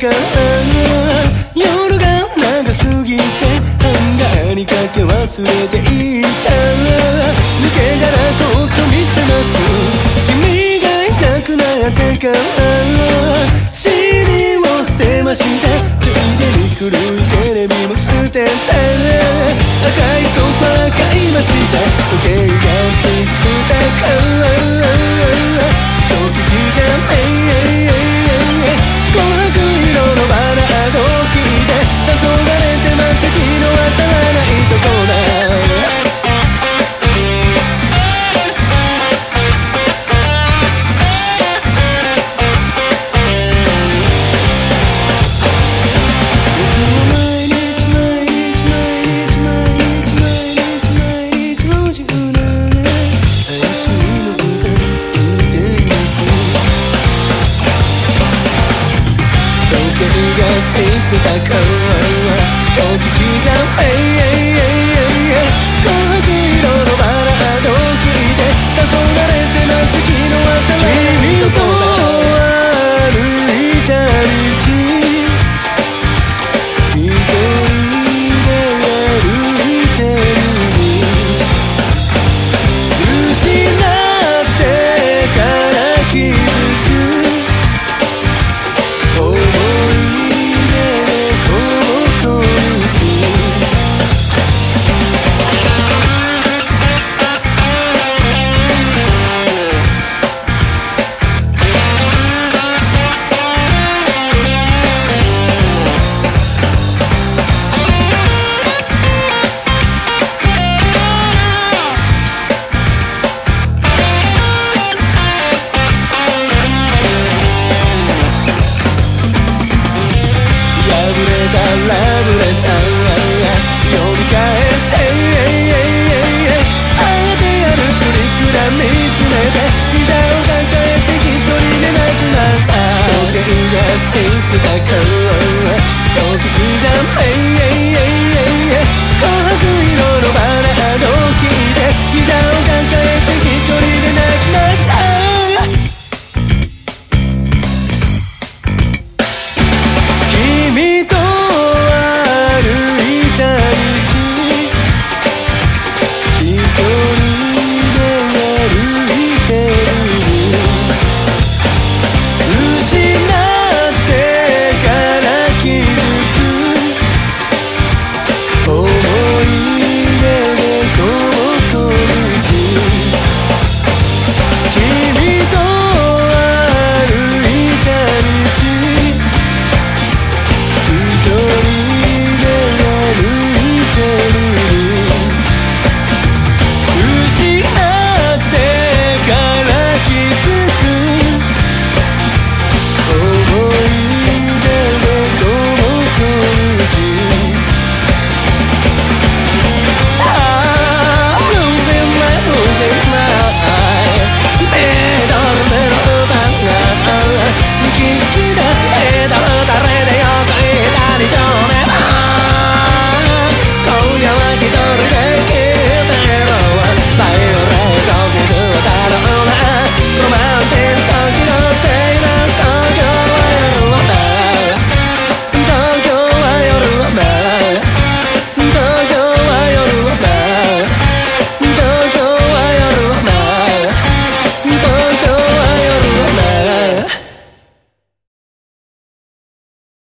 から夜が長すぎてハンガーにかけ忘れていた。抜け殻とっと見てます。君がいなくなってから CD を捨てましたついでに古いテレビも捨てた赤いソファー買いました時計がていくたチンクだから時刻刻め